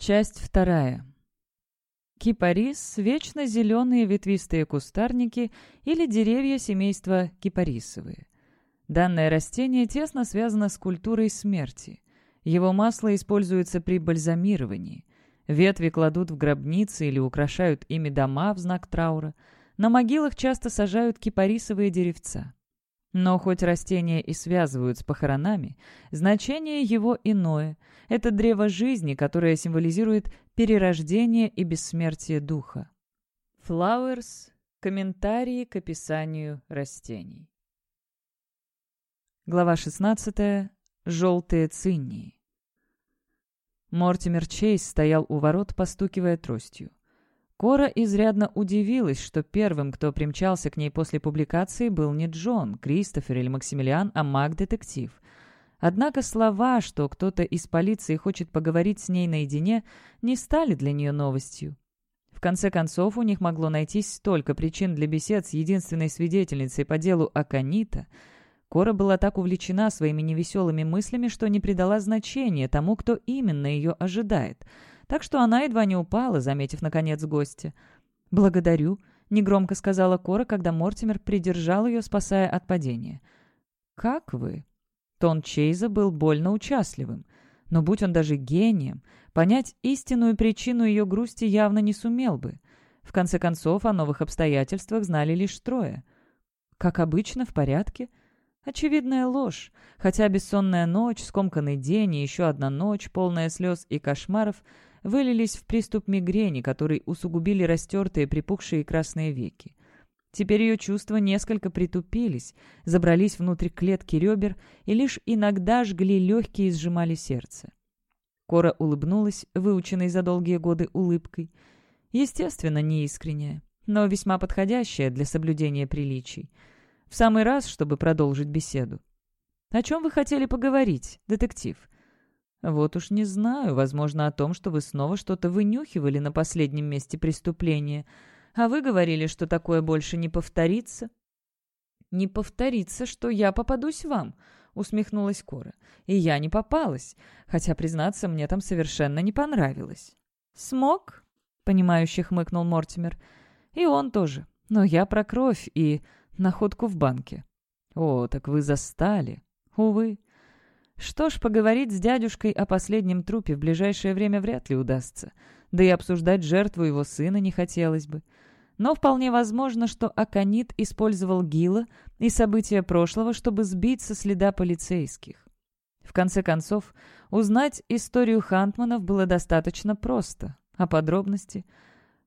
Часть вторая. Кипарис – вечно зеленые ветвистые кустарники или деревья семейства кипарисовые. Данное растение тесно связано с культурой смерти. Его масло используется при бальзамировании. Ветви кладут в гробницы или украшают ими дома в знак траура. На могилах часто сажают кипарисовые деревца. Но хоть растения и связывают с похоронами, значение его иное. Это древо жизни, которое символизирует перерождение и бессмертие духа. Flowers. Комментарии к описанию растений. Глава 16. Желтые циннии. Мортимер Чейз стоял у ворот, постукивая тростью. Кора изрядно удивилась, что первым, кто примчался к ней после публикации, был не Джон, Кристофер или Максимилиан, а маг-детектив. Однако слова, что кто-то из полиции хочет поговорить с ней наедине, не стали для нее новостью. В конце концов, у них могло найтись столько причин для бесед с единственной свидетельницей по делу Аканита. Кора была так увлечена своими невеселыми мыслями, что не придала значения тому, кто именно ее ожидает — так что она едва не упала, заметив, наконец, гостя. «Благодарю», — негромко сказала Кора, когда Мортимер придержал ее, спасая от падения. «Как вы?» Тон Чейза был больно участливым. Но будь он даже гением, понять истинную причину ее грусти явно не сумел бы. В конце концов, о новых обстоятельствах знали лишь трое. «Как обычно, в порядке?» Очевидная ложь. Хотя бессонная ночь, скомканный день и еще одна ночь, полная слез и кошмаров, вылились в приступ мигрени, который усугубили растертые припухшие красные веки. Теперь ее чувства несколько притупились, забрались внутрь клетки ребер и лишь иногда жгли легкие и сжимали сердце. Кора улыбнулась, выученной за долгие годы улыбкой. Естественно, неискренняя, но весьма подходящая для соблюдения приличий. В самый раз, чтобы продолжить беседу. «О чем вы хотели поговорить, детектив?» «Вот уж не знаю. Возможно, о том, что вы снова что-то вынюхивали на последнем месте преступления. А вы говорили, что такое больше не повторится». «Не повторится, что я попадусь вам», — усмехнулась Кора. «И я не попалась, хотя, признаться, мне там совершенно не понравилось». «Смог?» — понимающе хмыкнул Мортимер. «И он тоже. Но я про кровь и находку в банке». «О, так вы застали». «Увы». Что ж, поговорить с дядюшкой о последнем трупе в ближайшее время вряд ли удастся. Да и обсуждать жертву его сына не хотелось бы. Но вполне возможно, что Аконит использовал Гила и события прошлого, чтобы сбить со следа полицейских. В конце концов, узнать историю Хантманов было достаточно просто. А подробности?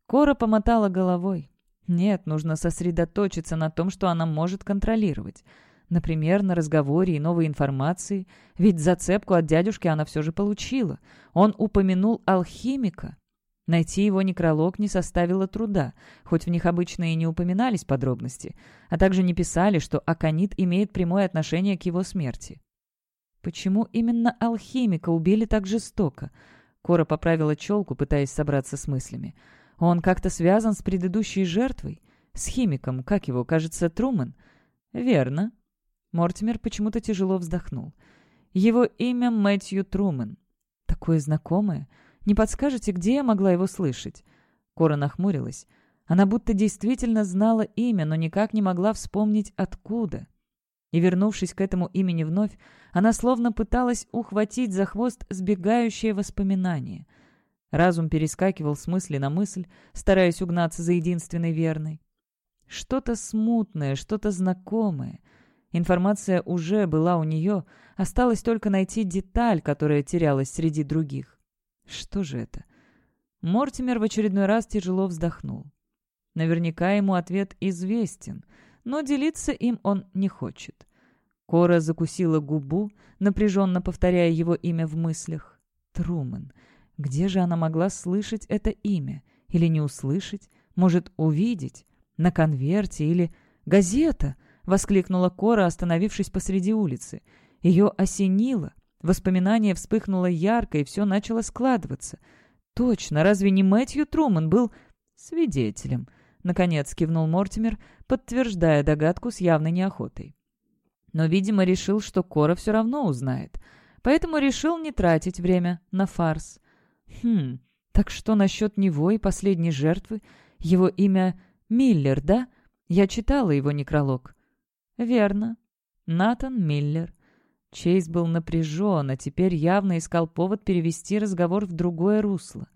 Кора помотала головой. Нет, нужно сосредоточиться на том, что она может контролировать. Например, на разговоре и новой информации, ведь зацепку от дядюшки она все же получила. Он упомянул алхимика. Найти его некролог не составило труда, хоть в них обычно и не упоминались подробности, а также не писали, что Аконит имеет прямое отношение к его смерти. Почему именно алхимика убили так жестоко? Кора поправила челку, пытаясь собраться с мыслями. Он как-то связан с предыдущей жертвой? С химиком, как его, кажется, Труман? Верно, Мортимер почему-то тяжело вздохнул. Его имя Мэтью Трумэн. Такое знакомое. Не подскажете, где я могла его слышать? Кора нахмурилась. Она будто действительно знала имя, но никак не могла вспомнить, откуда. И, вернувшись к этому имени вновь, она словно пыталась ухватить за хвост сбегающее воспоминание. Разум перескакивал с мысли на мысль, стараясь угнаться за единственной верной. Что-то смутное, что-то знакомое — Информация уже была у нее, осталось только найти деталь, которая терялась среди других. Что же это? Мортимер в очередной раз тяжело вздохнул. Наверняка ему ответ известен, но делиться им он не хочет. Кора закусила губу, напряженно повторяя его имя в мыслях. Труман. Где же она могла слышать это имя? Или не услышать? Может, увидеть? На конверте или... Газета! — воскликнула Кора, остановившись посреди улицы. Ее осенило. Воспоминание вспыхнуло ярко, и все начало складываться. «Точно, разве не Мэтью Труман был свидетелем?» Наконец кивнул Мортимер, подтверждая догадку с явной неохотой. Но, видимо, решил, что Кора все равно узнает. Поэтому решил не тратить время на фарс. «Хм, так что насчет него и последней жертвы? Его имя Миллер, да? Я читала его некролог». «Верно. Натан Миллер». Чейз был напряжен, а теперь явно искал повод перевести разговор в другое русло.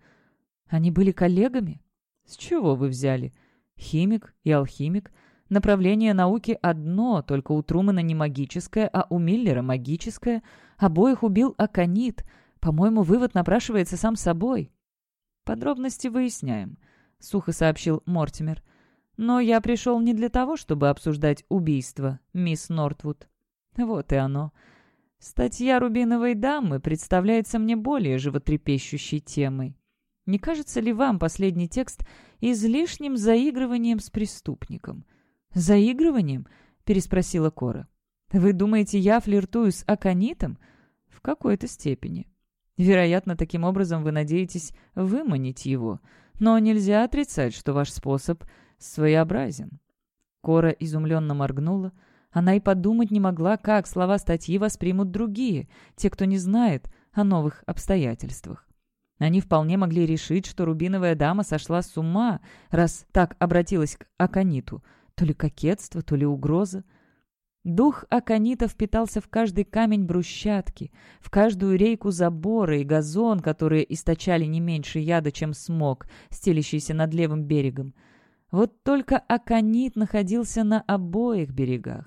«Они были коллегами?» «С чего вы взяли?» «Химик и алхимик. Направление науки одно, только у Трумана не магическое, а у Миллера магическое. Обоих убил Аконит. По-моему, вывод напрашивается сам собой». «Подробности выясняем», — сухо сообщил Мортимер. «Но я пришел не для того, чтобы обсуждать убийство, мисс Нортвуд». «Вот и оно. Статья «Рубиновой дамы» представляется мне более животрепещущей темой. Не кажется ли вам последний текст излишним заигрыванием с преступником?» «Заигрыванием?» — переспросила Кора. «Вы думаете, я флиртую с Аконитом?» «В какой-то степени. Вероятно, таким образом вы надеетесь выманить его. Но нельзя отрицать, что ваш способ своеобразен». Кора изумленно моргнула. Она и подумать не могла, как слова статьи воспримут другие, те, кто не знает о новых обстоятельствах. Они вполне могли решить, что рубиновая дама сошла с ума, раз так обратилась к Акониту. То ли кокетство, то ли угроза. Дух Аконита впитался в каждый камень брусчатки, в каждую рейку забора и газон, которые источали не меньше яда, чем смог, стелящийся над левым берегом. Вот только Аконит находился на обоих берегах.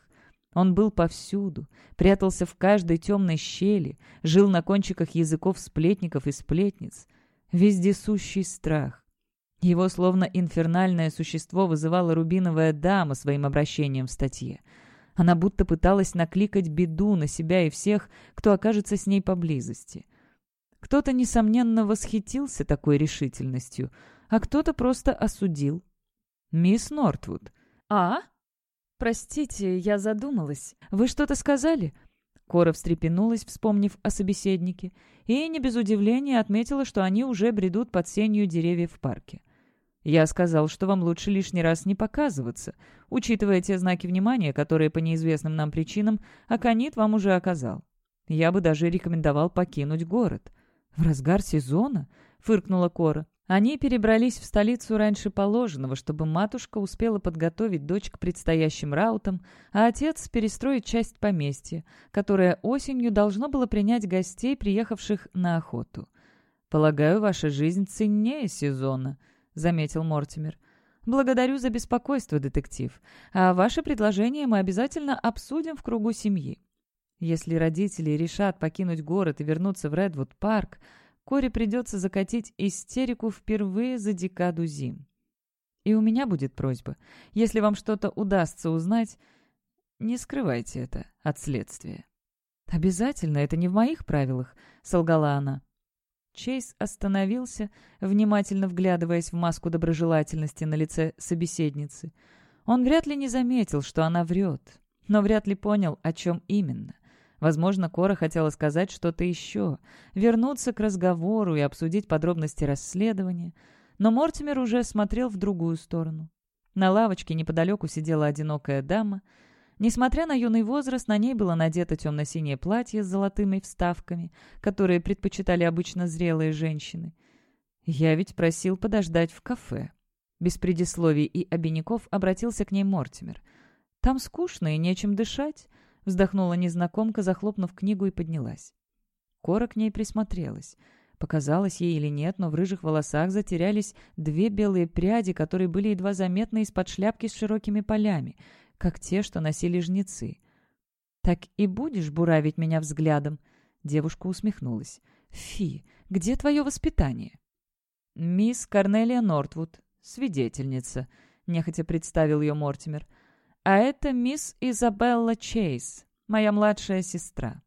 Он был повсюду, прятался в каждой темной щели, жил на кончиках языков сплетников и сплетниц. Вездесущий страх. Его словно инфернальное существо вызывала рубиновая дама своим обращением в статье. Она будто пыталась накликать беду на себя и всех, кто окажется с ней поблизости. Кто-то, несомненно, восхитился такой решительностью, а кто-то просто осудил. «Мисс Нортвуд». «А?» «Простите, я задумалась. Вы что-то сказали?» Кора встрепенулась, вспомнив о собеседнике, и не без удивления отметила, что они уже бредут под сенью деревьев в парке. «Я сказал, что вам лучше лишний раз не показываться, учитывая те знаки внимания, которые по неизвестным нам причинам Аконит вам уже оказал. Я бы даже рекомендовал покинуть город». «В разгар сезона?» — фыркнула Кора. Они перебрались в столицу раньше положенного, чтобы матушка успела подготовить дочь к предстоящим раутам, а отец перестроить часть поместья, которое осенью должно было принять гостей, приехавших на охоту. «Полагаю, ваша жизнь ценнее сезона», — заметил Мортимер. «Благодарю за беспокойство, детектив. А ваше предложение мы обязательно обсудим в кругу семьи. Если родители решат покинуть город и вернуться в Редвуд-парк, Коре придется закатить истерику впервые за декаду зим. И у меня будет просьба. Если вам что-то удастся узнать, не скрывайте это от следствия. «Обязательно, это не в моих правилах», — солгала она. Чейз остановился, внимательно вглядываясь в маску доброжелательности на лице собеседницы. Он вряд ли не заметил, что она врет, но вряд ли понял, о чем именно. Возможно, Кора хотела сказать что-то еще, вернуться к разговору и обсудить подробности расследования, но Мортимер уже смотрел в другую сторону. На лавочке неподалеку сидела одинокая дама. Несмотря на юный возраст, на ней было надето темно-синее платье с золотыми вставками, которые предпочитали обычно зрелые женщины. «Я ведь просил подождать в кафе». Без предисловий и обиняков обратился к ней Мортимер. «Там скучно и нечем дышать. Вздохнула незнакомка, захлопнув книгу и поднялась. Кора к ней присмотрелась. Показалось ей или нет, но в рыжих волосах затерялись две белые пряди, которые были едва заметны из-под шляпки с широкими полями, как те, что носили жнецы. «Так и будешь буравить меня взглядом?» Девушка усмехнулась. «Фи, где твое воспитание?» «Мисс Корнелия Нортвуд, свидетельница», — нехотя представил ее Мортимер. А это мисс Изабелла Чейз, моя младшая сестра».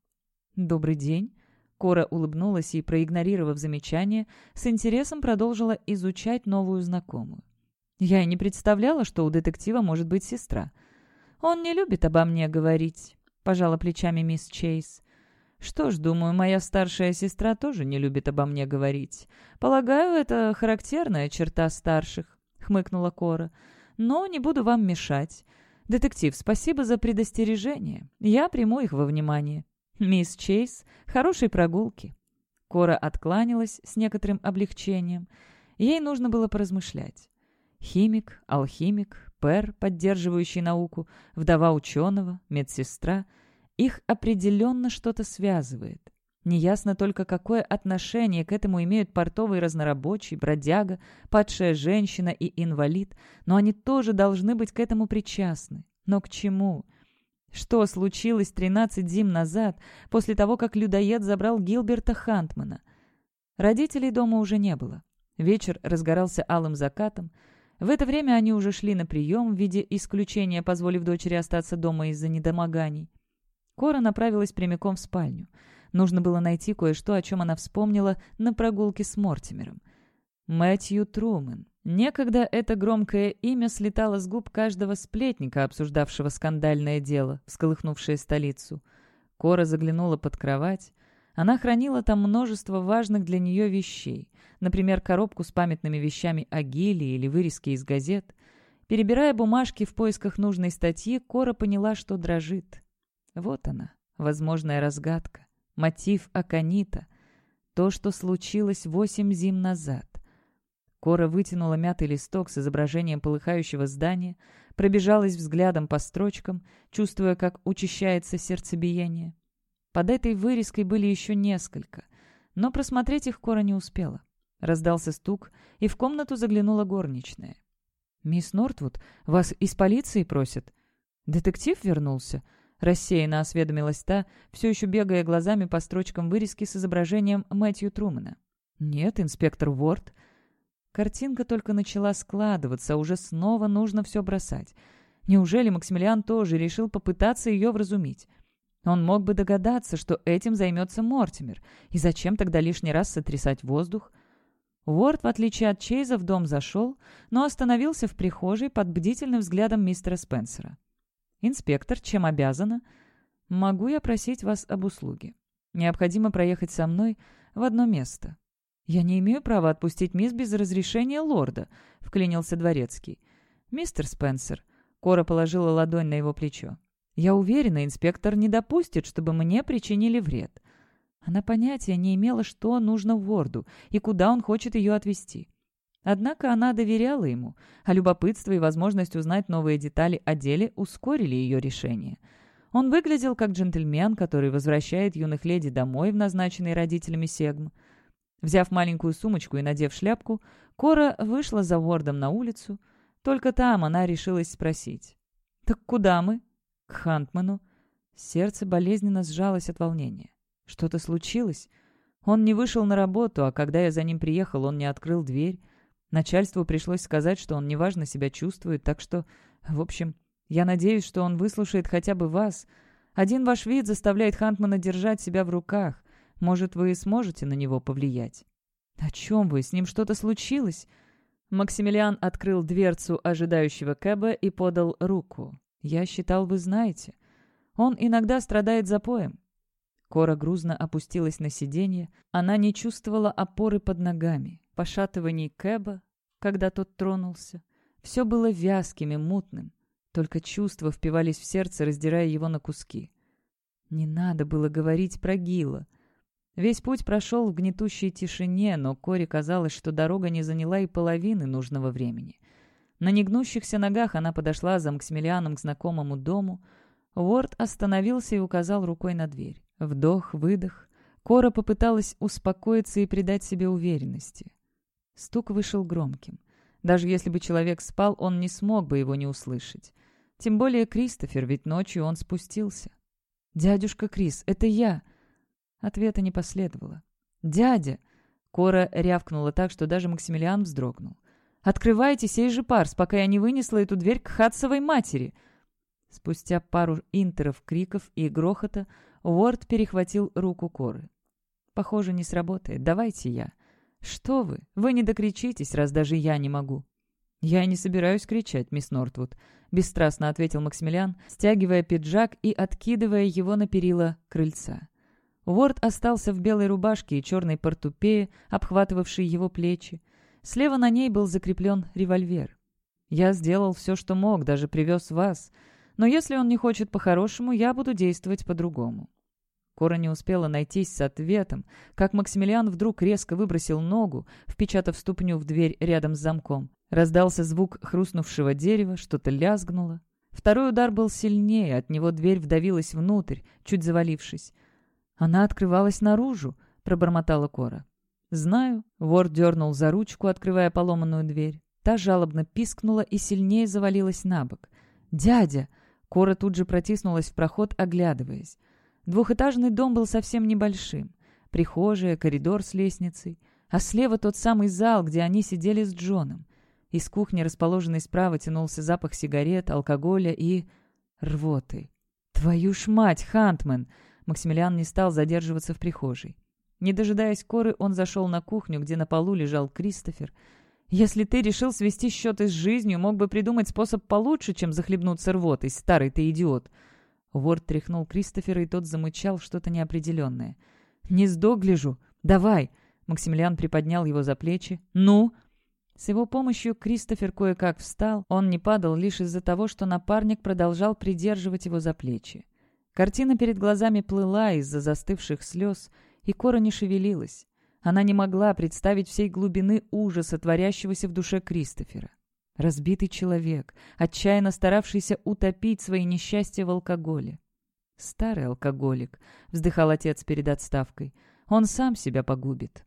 «Добрый день». Кора улыбнулась и, проигнорировав замечание, с интересом продолжила изучать новую знакомую. «Я и не представляла, что у детектива может быть сестра. Он не любит обо мне говорить», — пожала плечами мисс Чейз. «Что ж, думаю, моя старшая сестра тоже не любит обо мне говорить. Полагаю, это характерная черта старших», — хмыкнула Кора. «Но не буду вам мешать. «Детектив, спасибо за предостережение. Я приму их во внимание. Мисс Чейз, хорошей прогулки». Кора откланялась с некоторым облегчением. Ей нужно было поразмышлять. Химик, алхимик, пэр, поддерживающий науку, вдова ученого, медсестра — их определенно что-то связывает. Неясно только, какое отношение к этому имеют портовый разнорабочий, бродяга, падшая женщина и инвалид, но они тоже должны быть к этому причастны. Но к чему? Что случилось 13 зим назад, после того, как людоед забрал Гилберта Хантмана? Родителей дома уже не было. Вечер разгорался алым закатом. В это время они уже шли на прием в виде исключения, позволив дочери остаться дома из-за недомоганий. Кора направилась прямиком в спальню. Нужно было найти кое-что, о чем она вспомнила на прогулке с Мортимером. Мэтью Трумэн. Некогда это громкое имя слетало с губ каждого сплетника, обсуждавшего скандальное дело, всколыхнувшее столицу. Кора заглянула под кровать. Она хранила там множество важных для нее вещей, например, коробку с памятными вещами о Гиле или вырезки из газет. Перебирая бумажки в поисках нужной статьи, Кора поняла, что дрожит. Вот она, возможная разгадка, мотив Аконита, то, что случилось восемь зим назад. Кора вытянула мятый листок с изображением полыхающего здания, пробежалась взглядом по строчкам, чувствуя, как учащается сердцебиение. Под этой вырезкой были еще несколько, но просмотреть их Кора не успела. Раздался стук, и в комнату заглянула горничная. «Мисс Нортвуд, вас из полиции просят?» «Детектив вернулся?» Рассеянно осведомилась та, все еще бегая глазами по строчкам вырезки с изображением Мэтью Трумана. «Нет, инспектор Уорд». Картинка только начала складываться, а уже снова нужно все бросать. Неужели Максимилиан тоже решил попытаться ее вразумить? Он мог бы догадаться, что этим займется Мортимер, и зачем тогда лишний раз сотрясать воздух? Уорд, в отличие от Чейза, в дом зашел, но остановился в прихожей под бдительным взглядом мистера Спенсера. «Инспектор, чем обязана?» «Могу я просить вас об услуге? Необходимо проехать со мной в одно место». «Я не имею права отпустить мисс без разрешения лорда», — вклинился дворецкий. «Мистер Спенсер», — Кора положила ладонь на его плечо. «Я уверена, инспектор не допустит, чтобы мне причинили вред». Она понятия не имела, что нужно Ворду и куда он хочет ее отвезти. Однако она доверяла ему, а любопытство и возможность узнать новые детали о деле ускорили ее решение. Он выглядел как джентльмен, который возвращает юных леди домой в назначенный родителями сегм. Взяв маленькую сумочку и надев шляпку, Кора вышла за Вордом на улицу. Только там она решилась спросить. «Так куда мы?» «К Хантману». Сердце болезненно сжалось от волнения. «Что-то случилось?» Он не вышел на работу, а когда я за ним приехал, он не открыл дверь. Начальству пришлось сказать, что он неважно себя чувствует, так что, в общем, я надеюсь, что он выслушает хотя бы вас. Один ваш вид заставляет Хантмана держать себя в руках. Может, вы сможете на него повлиять?» «О чем вы? С ним что-то случилось?» Максимилиан открыл дверцу ожидающего Кэба и подал руку. «Я считал, вы знаете. Он иногда страдает запоем». Кора грузно опустилась на сиденье. Она не чувствовала опоры под ногами пошатываний Кэба, когда тот тронулся. Все было вязким и мутным. Только чувства впивались в сердце, раздирая его на куски. Не надо было говорить про Гила. Весь путь прошел в гнетущей тишине, но Коре казалось, что дорога не заняла и половины нужного времени. На негнущихся ногах она подошла за Максимилианом к знакомому дому. Уорд остановился и указал рукой на дверь. Вдох, выдох. Кора попыталась успокоиться и придать себе уверенности. Стук вышел громким. Даже если бы человек спал, он не смог бы его не услышать. Тем более Кристофер, ведь ночью он спустился. «Дядюшка Крис, это я!» Ответа не последовало. «Дядя!» Кора рявкнула так, что даже Максимилиан вздрогнул. «Открывайте сей же парс, пока я не вынесла эту дверь к Хатсовой матери!» Спустя пару интеров, криков и грохота Уорд перехватил руку Коры. «Похоже, не сработает. Давайте я». «Что вы? Вы не докричитесь, раз даже я не могу». «Я не собираюсь кричать, мисс Нортвуд», — бесстрастно ответил Максимилиан, стягивая пиджак и откидывая его на перила крыльца. Уорд остался в белой рубашке и черной портупее, обхватывавшей его плечи. Слева на ней был закреплен револьвер. «Я сделал все, что мог, даже привез вас. Но если он не хочет по-хорошему, я буду действовать по-другому». Кора не успела найтись с ответом, как Максимилиан вдруг резко выбросил ногу, впечатав ступню в дверь рядом с замком. Раздался звук хрустнувшего дерева, что-то лязгнуло. Второй удар был сильнее, от него дверь вдавилась внутрь, чуть завалившись. «Она открывалась наружу», — пробормотала Кора. «Знаю». Вор дернул за ручку, открывая поломанную дверь. Та жалобно пискнула и сильнее завалилась на бок. «Дядя!» Кора тут же протиснулась в проход, оглядываясь. Двухэтажный дом был совсем небольшим. Прихожая, коридор с лестницей. А слева тот самый зал, где они сидели с Джоном. Из кухни, расположенной справа, тянулся запах сигарет, алкоголя и... рвоты. «Твою ж мать, Хантман!» Максимилиан не стал задерживаться в прихожей. Не дожидаясь Коры, он зашел на кухню, где на полу лежал Кристофер. «Если ты решил свести счеты с жизнью, мог бы придумать способ получше, чем захлебнуться рвотой, старый ты идиот!» Уорд тряхнул Кристофера, и тот замычал что-то неопределенное. «Не сдогляжу! Давай!» Максимилиан приподнял его за плечи. «Ну?» С его помощью Кристофер кое-как встал. Он не падал лишь из-за того, что напарник продолжал придерживать его за плечи. Картина перед глазами плыла из-за застывших слез, и Кора не шевелилась. Она не могла представить всей глубины ужаса, творящегося в душе Кристофера. Разбитый человек, отчаянно старавшийся утопить свои несчастья в алкоголе. «Старый алкоголик», — вздыхал отец перед отставкой. «Он сам себя погубит».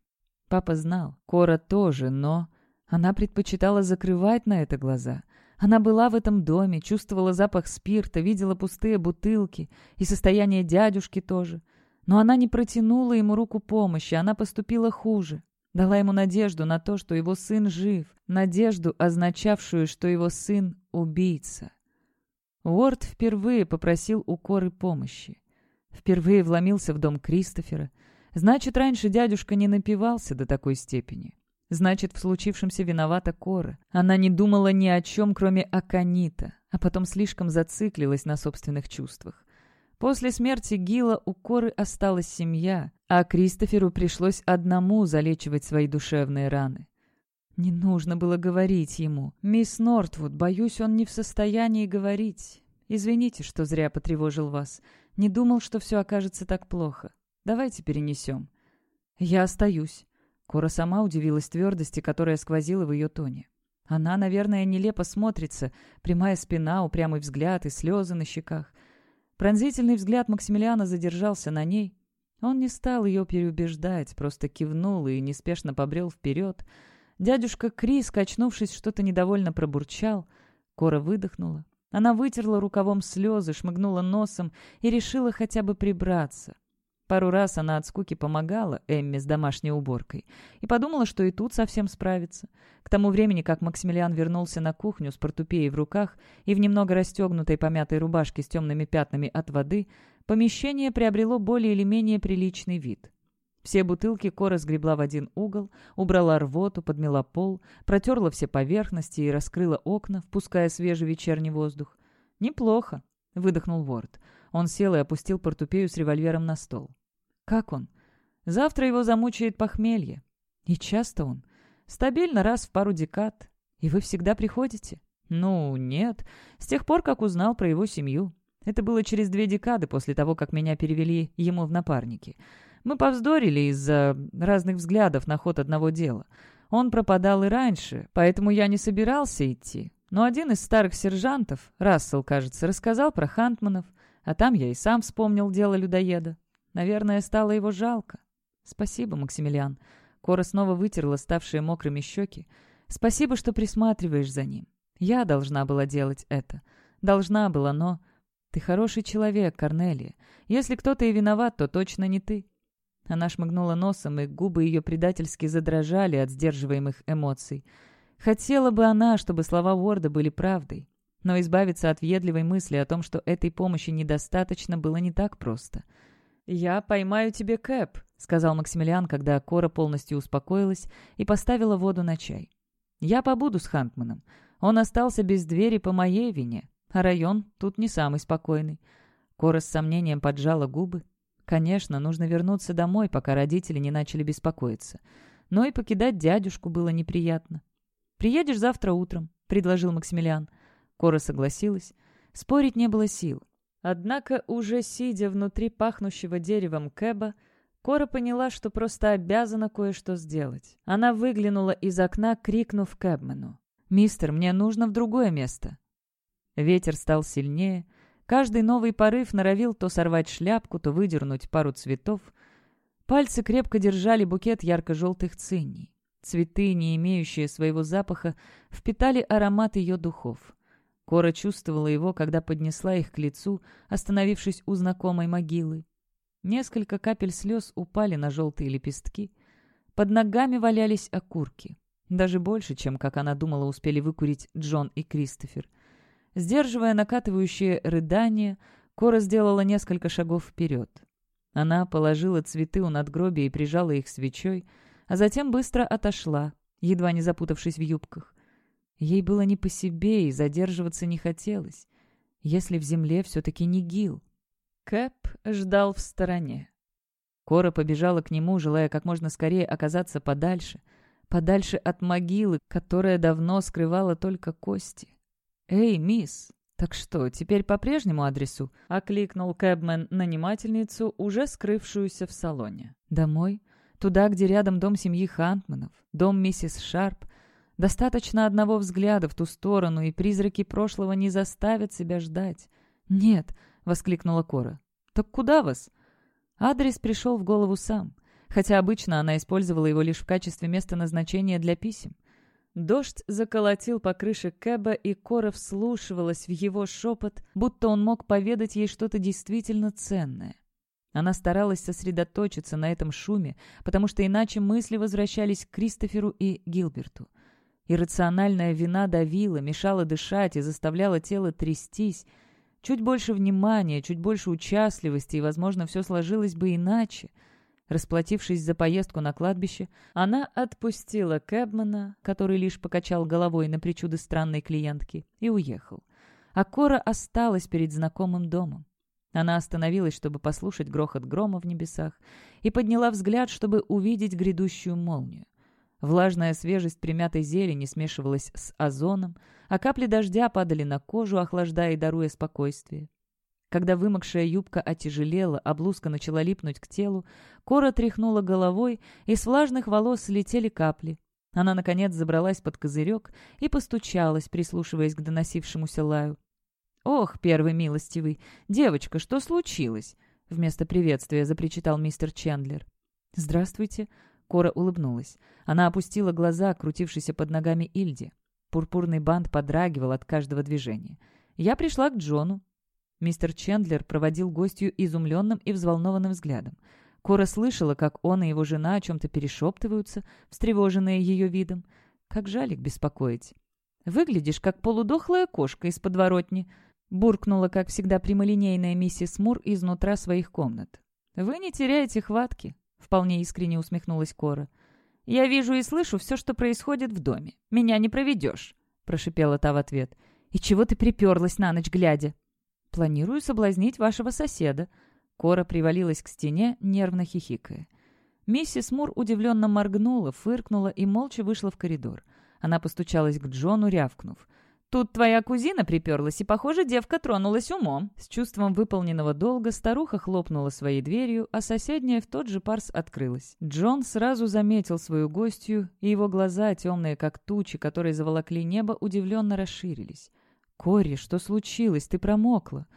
Папа знал, Кора тоже, но... Она предпочитала закрывать на это глаза. Она была в этом доме, чувствовала запах спирта, видела пустые бутылки и состояние дядюшки тоже. Но она не протянула ему руку помощи, она поступила хуже. Дала ему надежду на то, что его сын жив, надежду, означавшую, что его сын — убийца. Уорд впервые попросил у Коры помощи. Впервые вломился в дом Кристофера. Значит, раньше дядюшка не напивался до такой степени. Значит, в случившемся виновата Кора. Она не думала ни о чем, кроме Аканита, а потом слишком зациклилась на собственных чувствах. После смерти Гила у Коры осталась семья, а Кристоферу пришлось одному залечивать свои душевные раны. Не нужно было говорить ему. «Мисс Нортвуд, боюсь, он не в состоянии говорить. Извините, что зря потревожил вас. Не думал, что все окажется так плохо. Давайте перенесем». «Я остаюсь». Кора сама удивилась твердости, которая сквозила в ее тоне. Она, наверное, нелепо смотрится, прямая спина, упрямый взгляд и слезы на щеках. Пронзительный взгляд Максимилиана задержался на ней. Он не стал ее переубеждать, просто кивнул и неспешно побрел вперед. Дядюшка Крис, качнувшись, что-то недовольно пробурчал. Кора выдохнула. Она вытерла рукавом слезы, шмыгнула носом и решила хотя бы прибраться. Пару раз она от скуки помогала Эмме с домашней уборкой и подумала, что и тут совсем справится. К тому времени, как Максимилиан вернулся на кухню с портупеей в руках и в немного расстегнутой помятой рубашке с темными пятнами от воды, помещение приобрело более или менее приличный вид. Все бутылки Кора сгребла в один угол, убрала рвоту, подмела пол, протерла все поверхности и раскрыла окна, впуская свежий вечерний воздух. «Неплохо», — выдохнул Ворд. Он сел и опустил портупею с револьвером на стол. «Как он?» «Завтра его замучает похмелье». «И часто он?» «Стабильно раз в пару декад. И вы всегда приходите?» «Ну, нет. С тех пор, как узнал про его семью. Это было через две декады после того, как меня перевели ему в напарники. Мы повздорили из-за разных взглядов на ход одного дела. Он пропадал и раньше, поэтому я не собирался идти. Но один из старых сержантов, Рассел, кажется, рассказал про Хантманов. А там я и сам вспомнил дело людоеда. Наверное, стало его жалко. Спасибо, Максимилиан. Кора снова вытерла ставшие мокрыми щеки. Спасибо, что присматриваешь за ним. Я должна была делать это. Должна была, но... Ты хороший человек, Корнелия. Если кто-то и виноват, то точно не ты. Она шмыгнула носом, и губы ее предательски задрожали от сдерживаемых эмоций. Хотела бы она, чтобы слова Уорда были правдой. Но избавиться от въедливой мысли о том, что этой помощи недостаточно, было не так просто. «Я поймаю тебе Кэп», — сказал Максимилиан, когда Кора полностью успокоилась и поставила воду на чай. «Я побуду с Хантманом. Он остался без двери по моей вине, а район тут не самый спокойный». Кора с сомнением поджала губы. Конечно, нужно вернуться домой, пока родители не начали беспокоиться. Но и покидать дядюшку было неприятно. «Приедешь завтра утром», — предложил Максимилиан. Кора согласилась. Спорить не было сил. Однако, уже сидя внутри пахнущего деревом Кэба, Кора поняла, что просто обязана кое-что сделать. Она выглянула из окна, крикнув Кэбмену. «Мистер, мне нужно в другое место». Ветер стал сильнее. Каждый новый порыв норовил то сорвать шляпку, то выдернуть пару цветов. Пальцы крепко держали букет ярко-желтых циней. Цветы, не имеющие своего запаха, впитали аромат ее духов. Кора чувствовала его, когда поднесла их к лицу, остановившись у знакомой могилы. Несколько капель слез упали на желтые лепестки. Под ногами валялись окурки. Даже больше, чем, как она думала, успели выкурить Джон и Кристофер. Сдерживая накатывающее рыдание, Кора сделала несколько шагов вперед. Она положила цветы у надгробия и прижала их свечой, а затем быстро отошла, едва не запутавшись в юбках. Ей было не по себе и задерживаться не хотелось. Если в земле все-таки не Гил. Кэп ждал в стороне. Кора побежала к нему, желая как можно скорее оказаться подальше, подальше от могилы, которая давно скрывала только кости. «Эй, мисс, так что, теперь по прежнему адресу?» — окликнул Кэбмен нанимательницу, уже скрывшуюся в салоне. «Домой? Туда, где рядом дом семьи Хантманов, дом миссис Шарп, Достаточно одного взгляда в ту сторону, и призраки прошлого не заставят себя ждать. «Нет», — воскликнула Кора. «Так куда вас?» Адрес пришел в голову сам, хотя обычно она использовала его лишь в качестве места назначения для писем. Дождь заколотил по крыше Кэба, и Кора вслушивалась в его шепот, будто он мог поведать ей что-то действительно ценное. Она старалась сосредоточиться на этом шуме, потому что иначе мысли возвращались к Кристоферу и Гилберту. Иррациональная вина давила, мешала дышать и заставляла тело трястись. Чуть больше внимания, чуть больше участливости, и, возможно, все сложилось бы иначе. Расплатившись за поездку на кладбище, она отпустила Кэбмана, который лишь покачал головой на причуды странной клиентки, и уехал. А Кора осталась перед знакомым домом. Она остановилась, чтобы послушать грохот грома в небесах, и подняла взгляд, чтобы увидеть грядущую молнию. Влажная свежесть примятой зелени смешивалась с озоном, а капли дождя падали на кожу, охлаждая и даруя спокойствие. Когда вымокшая юбка отяжелела, а блузка начала липнуть к телу, Кора тряхнула головой, и с влажных волос слетели капли. Она, наконец, забралась под козырек и постучалась, прислушиваясь к доносившемуся лаю. «Ох, первый милостивый! Девочка, что случилось?» Вместо приветствия запричитал мистер Чендлер. «Здравствуйте», Кора улыбнулась. Она опустила глаза, крутившиеся под ногами Ильди. Пурпурный бант подрагивал от каждого движения. «Я пришла к Джону». Мистер Чендлер проводил гостью изумленным и взволнованным взглядом. Кора слышала, как он и его жена о чем-то перешептываются, встревоженные ее видом. Как жаль их беспокоить. «Выглядишь, как полудохлая кошка из подворотни», буркнула, как всегда, прямолинейная миссис Мур изнутра своих комнат. «Вы не теряете хватки», — вполне искренне усмехнулась Кора. «Я вижу и слышу все, что происходит в доме. Меня не проведешь», — прошипела та в ответ. «И чего ты приперлась на ночь глядя?» «Планирую соблазнить вашего соседа». Кора привалилась к стене, нервно хихикая. Миссис Мур удивленно моргнула, фыркнула и молча вышла в коридор. Она постучалась к Джону, рявкнув. Тут твоя кузина приперлась, и, похоже, девка тронулась умом». С чувством выполненного долга старуха хлопнула своей дверью, а соседняя в тот же парс открылась. Джон сразу заметил свою гостью, и его глаза, темные как тучи, которые заволокли небо, удивленно расширились. «Кори, что случилось? Ты промокла!»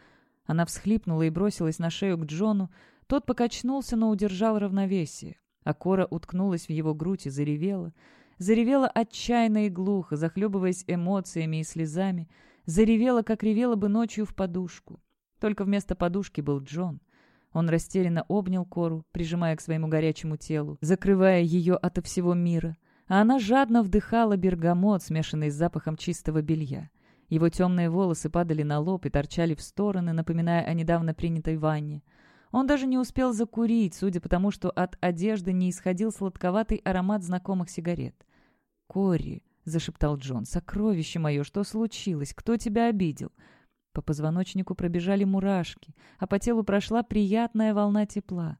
Она всхлипнула и бросилась на шею к Джону. Тот покачнулся, но удержал равновесие. А Кора уткнулась в его грудь и заревела — заревела отчаянно и глухо, захлебываясь эмоциями и слезами, заревела, как ревела бы ночью в подушку. Только вместо подушки был Джон. Он растерянно обнял Кору, прижимая к своему горячему телу, закрывая ее ото всего мира, а она жадно вдыхала бергамот, смешанный с запахом чистого белья. Его темные волосы падали на лоб и торчали в стороны, напоминая о недавно принятой ванне. Он даже не успел закурить, судя по тому, что от одежды не исходил сладковатый аромат знакомых сигарет. «Кори», — зашептал Джон, — «сокровище мое, что случилось? Кто тебя обидел?» По позвоночнику пробежали мурашки, а по телу прошла приятная волна тепла.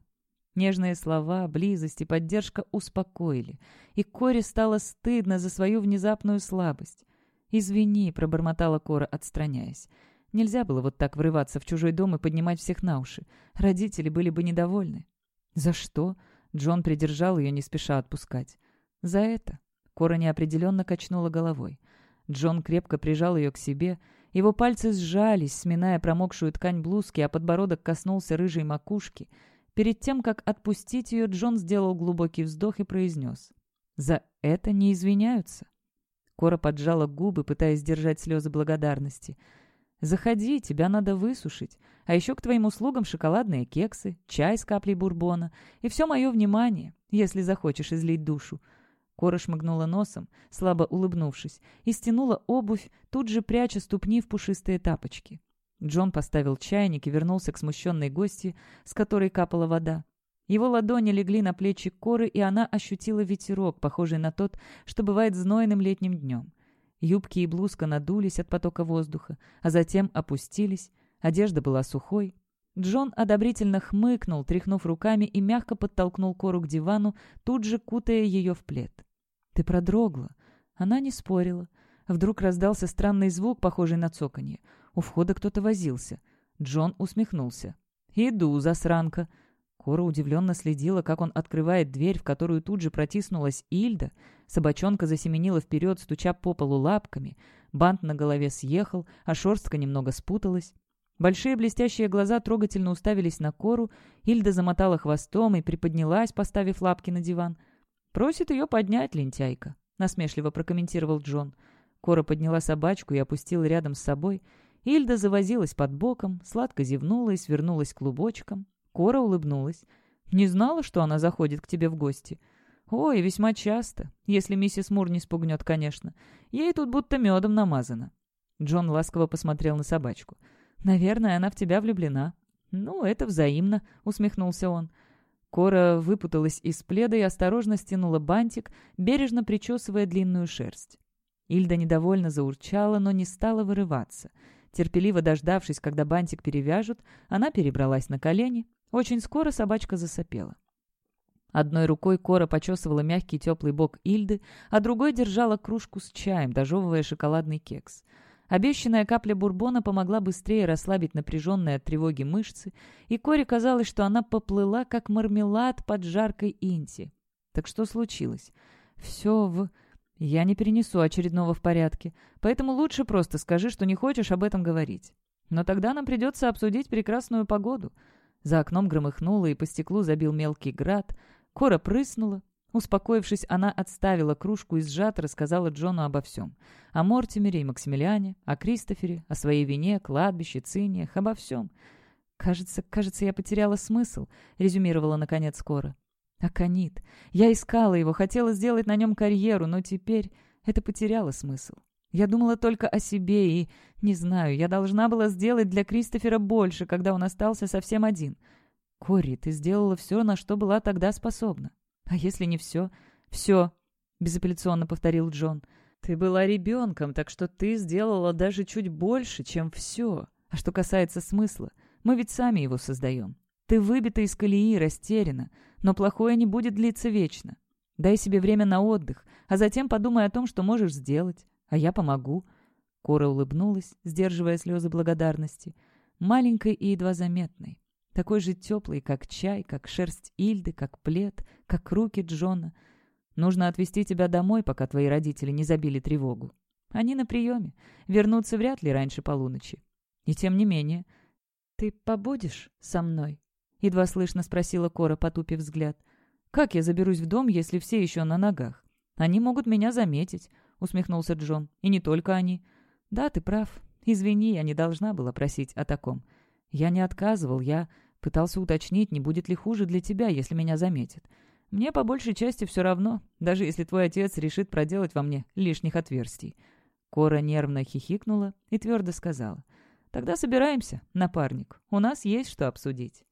Нежные слова, близость и поддержка успокоили, и Коре стало стыдно за свою внезапную слабость. «Извини», — пробормотала Кора, отстраняясь. Нельзя было вот так врываться в чужой дом и поднимать всех на уши. Родители были бы недовольны. «За что?» Джон придержал ее, не спеша отпускать. «За это». Кора неопределенно качнула головой. Джон крепко прижал ее к себе. Его пальцы сжались, сминая промокшую ткань блузки, а подбородок коснулся рыжей макушки. Перед тем, как отпустить ее, Джон сделал глубокий вздох и произнес. «За это не извиняются». Кора поджала губы, пытаясь сдержать слезы благодарности. «Заходи, тебя надо высушить. А еще к твоим услугам шоколадные кексы, чай с каплей бурбона и все мое внимание, если захочешь излить душу». Кора шмыгнула носом, слабо улыбнувшись, и стянула обувь, тут же пряча ступни в пушистые тапочки. Джон поставил чайник и вернулся к смущенной гости, с которой капала вода. Его ладони легли на плечи Коры, и она ощутила ветерок, похожий на тот, что бывает знойным летним днем. Юбки и блузка надулись от потока воздуха, а затем опустились. Одежда была сухой. Джон одобрительно хмыкнул, тряхнув руками и мягко подтолкнул Кору к дивану, тут же кутая ее в плед. «Ты продрогла». Она не спорила. Вдруг раздался странный звук, похожий на цоканье. У входа кто-то возился. Джон усмехнулся. «Иду, засранка», Кора удивленно следила, как он открывает дверь, в которую тут же протиснулась Ильда. Собачонка засеменила вперед, стуча по полу лапками. Бант на голове съехал, а шерстка немного спуталась. Большие блестящие глаза трогательно уставились на Кору. Ильда замотала хвостом и приподнялась, поставив лапки на диван. «Просит ее поднять, лентяйка», — насмешливо прокомментировал Джон. Кора подняла собачку и опустила рядом с собой. Ильда завозилась под боком, сладко зевнула и свернулась клубочком. Кора улыбнулась. «Не знала, что она заходит к тебе в гости?» «Ой, весьма часто. Если миссис Мур не спугнет, конечно. Ей тут будто медом намазано». Джон ласково посмотрел на собачку. «Наверное, она в тебя влюблена». «Ну, это взаимно», — усмехнулся он. Кора выпуталась из пледа и осторожно стянула бантик, бережно причесывая длинную шерсть. Ильда недовольно заурчала, но не стала вырываться. Терпеливо дождавшись, когда бантик перевяжут, она перебралась на колени, очень скоро собачка засопела. Одной рукой Кора почесывала мягкий теплый бок Ильды, а другой держала кружку с чаем, дожевывая шоколадный кекс. Обещанная капля бурбона помогла быстрее расслабить напряженные от тревоги мышцы, и Коре казалось, что она поплыла, как мармелад под жаркой инти. Так что случилось? Все в... Я не перенесу очередного в порядке, поэтому лучше просто скажи, что не хочешь об этом говорить. Но тогда нам придется обсудить прекрасную погоду — за окном громыхнуло, и по стеклу забил мелкий град. Кора прыснула. Успокоившись, она отставила кружку и сжат рассказала Джону обо всем. О Мортимере и Максимилиане, о Кристофере, о своей вине, кладбище, циниях, обо всем. «Кажется, кажется, я потеряла смысл», — резюмировала наконец Кора. «Аконит. Я искала его, хотела сделать на нем карьеру, но теперь это потеряло смысл. Я думала только о себе и, не знаю, я должна была сделать для Кристофера больше, когда он остался совсем один. Кори, ты сделала все, на что была тогда способна. А если не все? Все, безапелляционно повторил Джон. Ты была ребенком, так что ты сделала даже чуть больше, чем все. А что касается смысла, мы ведь сами его создаем. Ты выбита из колеи, растеряна, но плохое не будет длиться вечно. Дай себе время на отдых, а затем подумай о том, что можешь сделать. А я помогу». Кора улыбнулась, сдерживая слезы благодарности. Маленькой и едва заметной. Такой же теплый, как чай, как шерсть Ильды, как плед, как руки Джона. Нужно отвезти тебя домой, пока твои родители не забили тревогу. Они на приеме. Вернутся вряд ли раньше полуночи. И тем не менее... «Ты побудешь со мной?» Едва слышно спросила Кора, потупив взгляд. «Как я заберусь в дом, если все еще на ногах? Они могут меня заметить усмехнулся Джон. «И не только они». «Да, ты прав. Извини, я не должна была просить о таком. Я не отказывал, я пытался уточнить, не будет ли хуже для тебя, если меня заметят. Мне по большей части все равно, даже если твой отец решит проделать во мне лишних отверстий». Кора нервно хихикнула и твердо сказала. «Тогда собираемся, напарник. У нас есть что обсудить».